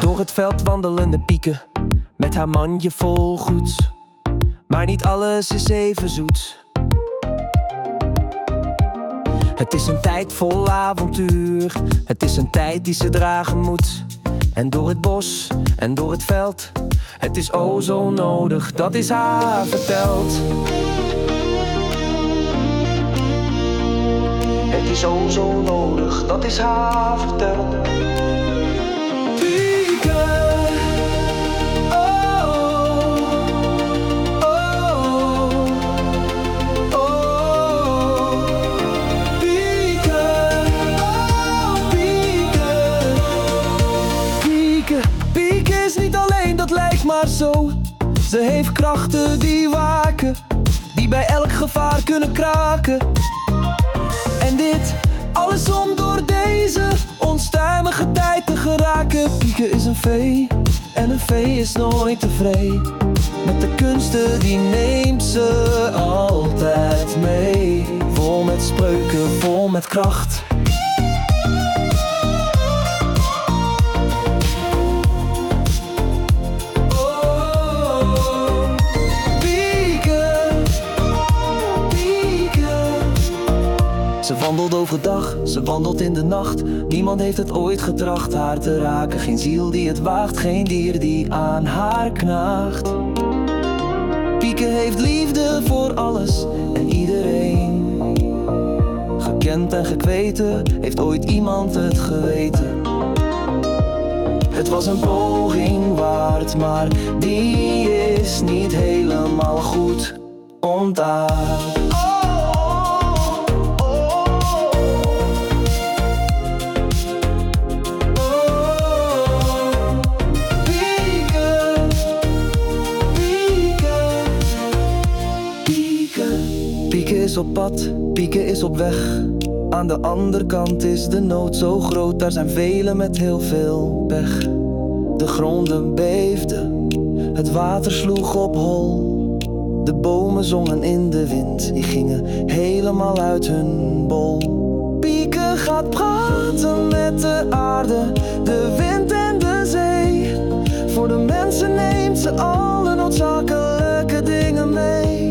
Door het veld wandelende pieken, met haar mandje vol goeds. Maar niet alles is even zoet. Het is een tijd vol avontuur, het is een tijd die ze dragen moet. En door het bos en door het veld, het is o zo nodig, dat is haar verteld. Het is o zo nodig, dat is haar verteld. Zo. Ze heeft krachten die waken, die bij elk gevaar kunnen kraken. En dit alles om door deze onstuimige tijd te geraken. Pieke is een vee en een vee is nooit tevreden. Met de kunsten die neemt ze altijd mee. Vol met spreuken, vol met kracht. Ze wandelt overdag, ze wandelt in de nacht. Niemand heeft het ooit getracht haar te raken. Geen ziel die het waagt, geen dier die aan haar knaagt. Pieke heeft liefde voor alles en iedereen. Gekend en gekweten, heeft ooit iemand het geweten. Het was een poging waard, maar die is niet helemaal goed ontdaan. Is op pad, Pieke is op weg. Aan de andere kant is de nood zo groot, daar zijn velen met heel veel pech. De gronden beefden, het water sloeg op hol. De bomen zongen in de wind, die gingen helemaal uit hun bol. Pieke gaat praten met de aarde, de wind en de zee. Voor de mensen neemt ze alle noodzakelijke dingen mee.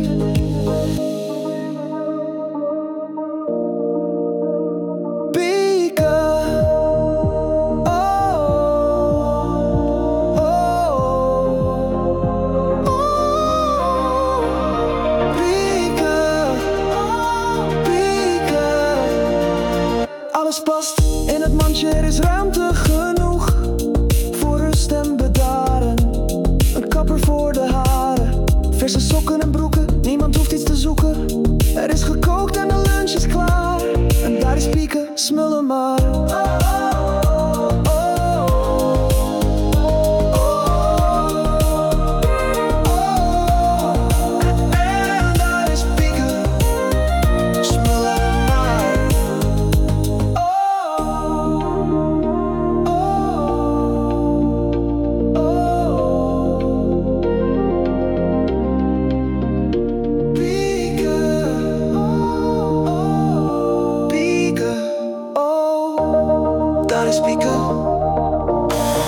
alles past in het mandje, er is ruimte genoeg voor rust en bedaren. Een kapper voor de haren, verse sokken en broeken, niemand hoeft iets te zoeken. Er is gekookt en de lunch is klaar. En daar is pieken, smullen maar. just.